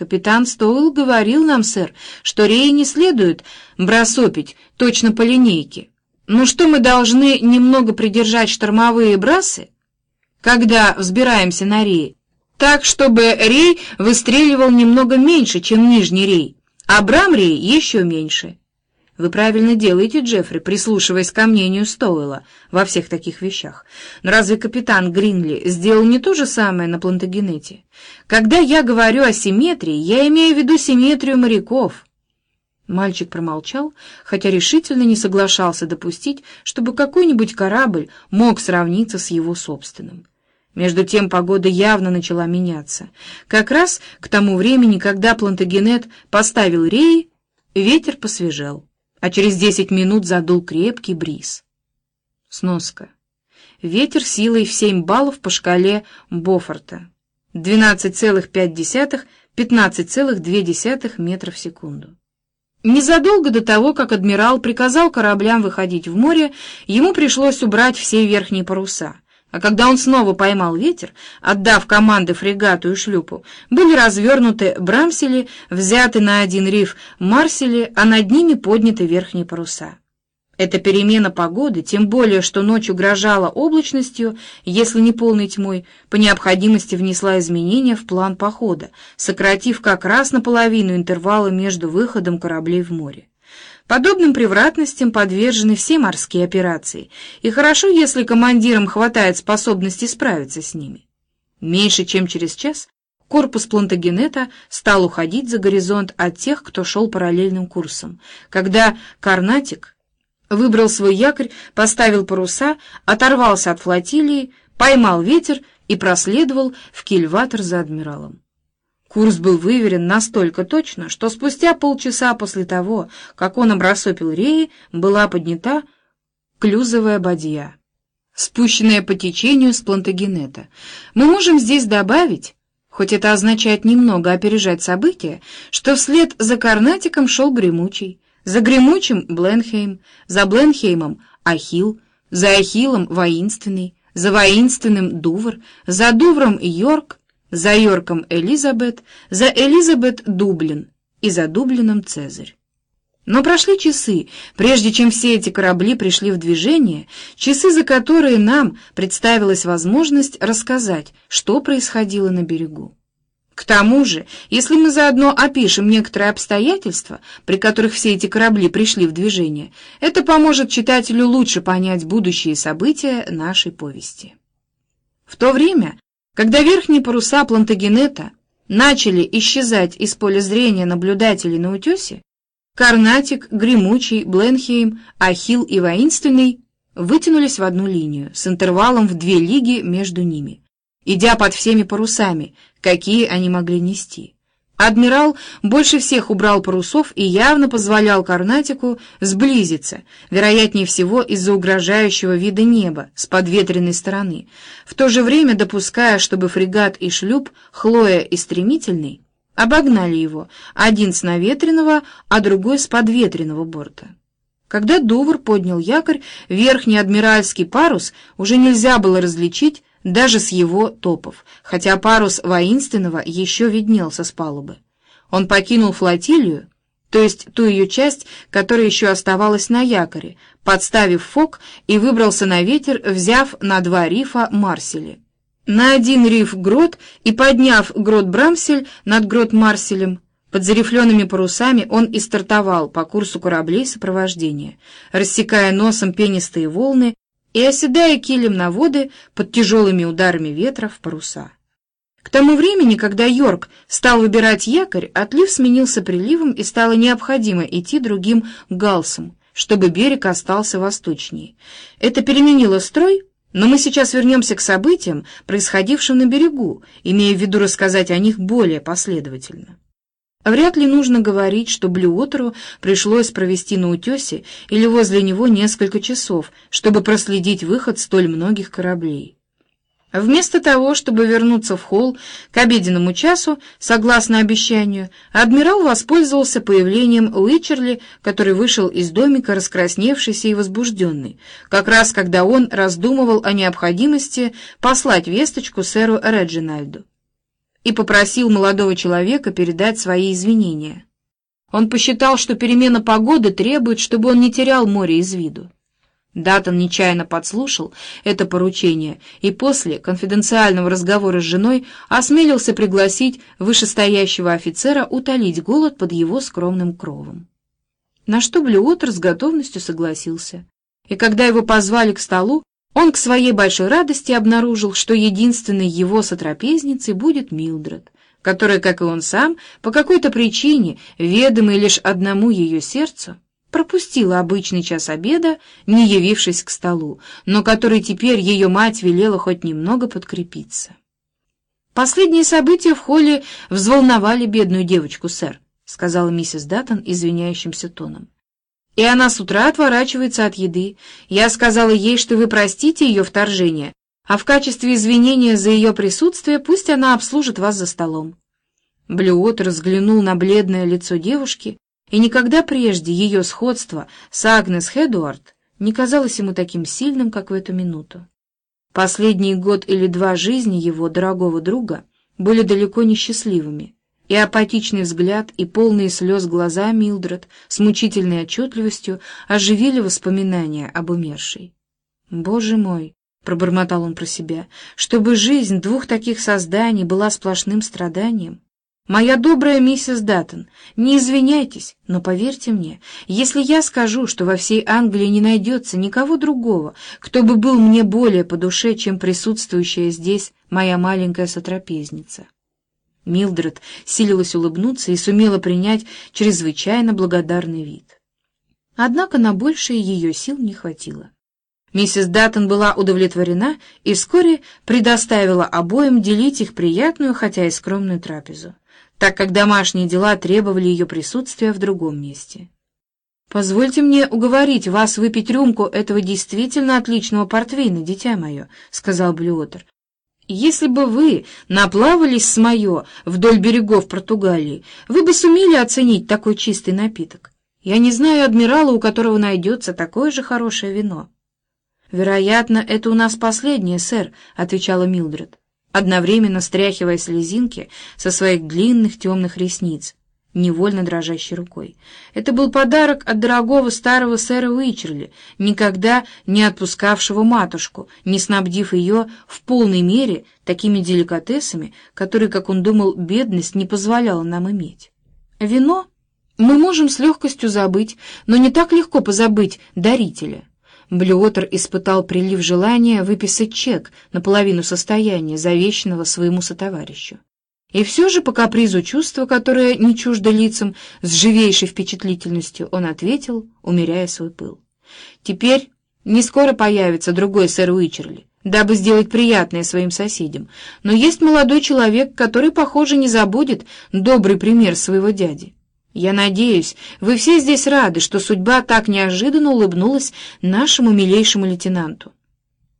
Капитан Стоуэлл говорил нам, сэр, что реи не следует бросопить точно по линейке. Ну что мы должны немного придержать штормовые брасы, когда взбираемся на реи, так, чтобы рей выстреливал немного меньше, чем нижний рей, а брам рей еще меньше. Вы правильно делаете, Джеффри, прислушиваясь ко мнению Стоуэлла во всех таких вещах. Но разве капитан Гринли сделал не то же самое на Плантагенете? Когда я говорю о симметрии, я имею в виду симметрию моряков. Мальчик промолчал, хотя решительно не соглашался допустить, чтобы какой-нибудь корабль мог сравниться с его собственным. Между тем погода явно начала меняться. Как раз к тому времени, когда Плантагенет поставил реи, ветер посвежел а через десять минут задул крепкий бриз. Сноска. Ветер силой в семь баллов по шкале Бофорта. 12,5-15,2 метров в секунду. Незадолго до того, как адмирал приказал кораблям выходить в море, ему пришлось убрать все верхние паруса — а когда он снова поймал ветер, отдав команды фрегату и шлюпу, были развернуты брамсели, взяты на один риф марсели, а над ними подняты верхние паруса. Эта перемена погоды, тем более, что ночь угрожала облачностью, если не полной тьмой, по необходимости внесла изменения в план похода, сократив как раз наполовину интервала между выходом кораблей в море. Подобным превратностям подвержены все морские операции, и хорошо, если командирам хватает способности справиться с ними. Меньше чем через час корпус Плантагенета стал уходить за горизонт от тех, кто шел параллельным курсом, когда Карнатик выбрал свой якорь, поставил паруса, оторвался от флотилии, поймал ветер и проследовал в кильватор за адмиралом. Курс был выверен настолько точно, что спустя полчаса после того, как он обрасопил реи, была поднята клюзовая бадья, спущенная по течению с Плантагенета. Мы можем здесь добавить, хоть это означает немного опережать события, что вслед за Карнатиком шел Гремучий, за Гремучим — Бленхейм, за Бленхеймом — Ахилл, за Ахиллом — Воинственный, за Воинственным — Дувр, за Дувром — Йорк, за Йорком Элизабет, за Элизабет Дублин и за Дублином Цезарь. Но прошли часы, прежде чем все эти корабли пришли в движение, часы, за которые нам представилась возможность рассказать, что происходило на берегу. К тому же, если мы заодно опишем некоторые обстоятельства, при которых все эти корабли пришли в движение, это поможет читателю лучше понять будущие события нашей повести. В то время когда верхние паруса Плантагенета начали исчезать из поля зрения наблюдателей на утесе, Карнатик, Гремучий, Бленхейм, Ахилл и Воинственный вытянулись в одну линию с интервалом в две лиги между ними, идя под всеми парусами, какие они могли нести. Адмирал больше всех убрал парусов и явно позволял Карнатику сблизиться, вероятнее всего из-за угрожающего вида неба с подветренной стороны, в то же время допуская, чтобы фрегат и шлюп, Хлоя и Стремительный, обогнали его, один с наветренного, а другой с подветренного борта. Когда Дувр поднял якорь, верхний адмиральский парус уже нельзя было различить, даже с его топов, хотя парус воинственного еще виднелся с палубы. Он покинул флотилию, то есть ту ее часть, которая еще оставалась на якоре, подставив фок и выбрался на ветер, взяв на два рифа Марсели. На один риф Грот и подняв Грот Брамсель над Грот Марселем, под зарифленными парусами он и стартовал по курсу кораблей сопровождения, рассекая носом пенистые волны и оседая килем на воды под тяжелыми ударами ветра в паруса. К тому времени, когда Йорк стал выбирать якорь, отлив сменился приливом и стало необходимо идти другим галсом, чтобы берег остался восточнее. Это переменило строй, но мы сейчас вернемся к событиям, происходившим на берегу, имея в виду рассказать о них более последовательно. Вряд ли нужно говорить, что Блюотеру пришлось провести на утесе или возле него несколько часов, чтобы проследить выход столь многих кораблей. Вместо того, чтобы вернуться в холл к обеденному часу, согласно обещанию, адмирал воспользовался появлением Уичерли, который вышел из домика раскрасневшийся и возбужденный, как раз когда он раздумывал о необходимости послать весточку сэру Реджинальду. И попросил молодого человека передать свои извинения. Он посчитал, что перемена погоды требует, чтобы он не терял море из виду. Датон нечаянно подслушал это поручение и после конфиденциального разговора с женой осмелился пригласить вышестоящего офицера утолить голод под его скромным кровом. На что Блюотер с готовностью согласился. И когда его позвали к столу, он к своей большой радости обнаружил, что единственной его сотрапезницей будет Милдред, которая, как и он сам, по какой-то причине, ведомой лишь одному ее сердцу, пропустила обычный час обеда, не явившись к столу, но который теперь ее мать велела хоть немного подкрепиться. «Последние события в холле взволновали бедную девочку, сэр», — сказала миссис Даттон извиняющимся тоном. «И она с утра отворачивается от еды. Я сказала ей, что вы простите ее вторжение, а в качестве извинения за ее присутствие пусть она обслужит вас за столом». Блюот разглянул на бледное лицо девушки, и никогда прежде ее сходство с Агнес Хедуард не казалось ему таким сильным, как в эту минуту. Последний год или два жизни его дорогого друга были далеко не счастливыми, и апатичный взгляд и полные слез глаза Милдред с мучительной отчетливостью оживили воспоминания об умершей. «Боже мой!» — пробормотал он про себя, — «чтобы жизнь двух таких созданий была сплошным страданием». «Моя добрая миссис Даттон, не извиняйтесь, но поверьте мне, если я скажу, что во всей Англии не найдется никого другого, кто бы был мне более по душе, чем присутствующая здесь моя маленькая сотрапезница». Милдред силилась улыбнуться и сумела принять чрезвычайно благодарный вид. Однако на большее ее сил не хватило. Миссис Даттон была удовлетворена и вскоре предоставила обоим делить их приятную, хотя и скромную трапезу так как домашние дела требовали ее присутствия в другом месте. «Позвольте мне уговорить вас выпить рюмку этого действительно отличного портвейна, дитя мое», — сказал Блюотер. «Если бы вы наплавались с мое вдоль берегов Португалии, вы бы сумели оценить такой чистый напиток. Я не знаю адмирала, у которого найдется такое же хорошее вино». «Вероятно, это у нас последнее, сэр», — отвечала Милдред одновременно стряхивая слезинки со своих длинных темных ресниц, невольно дрожащей рукой. Это был подарок от дорогого старого сэра Уичерли, никогда не отпускавшего матушку, не снабдив ее в полной мере такими деликатесами, которые, как он думал, бедность не позволяла нам иметь. Вино мы можем с легкостью забыть, но не так легко позабыть дарителя. Блюотер испытал прилив желания выписать чек на половину состояния, завещанного своему сотоварищу. И все же по капризу чувства, которое не чуждо лицам, с живейшей впечатлительностью он ответил, умеряя свой пыл. «Теперь не скоро появится другой сэр Уичерли, дабы сделать приятное своим соседям, но есть молодой человек, который, похоже, не забудет добрый пример своего дяди». Я надеюсь, вы все здесь рады, что судьба так неожиданно улыбнулась нашему милейшему лейтенанту.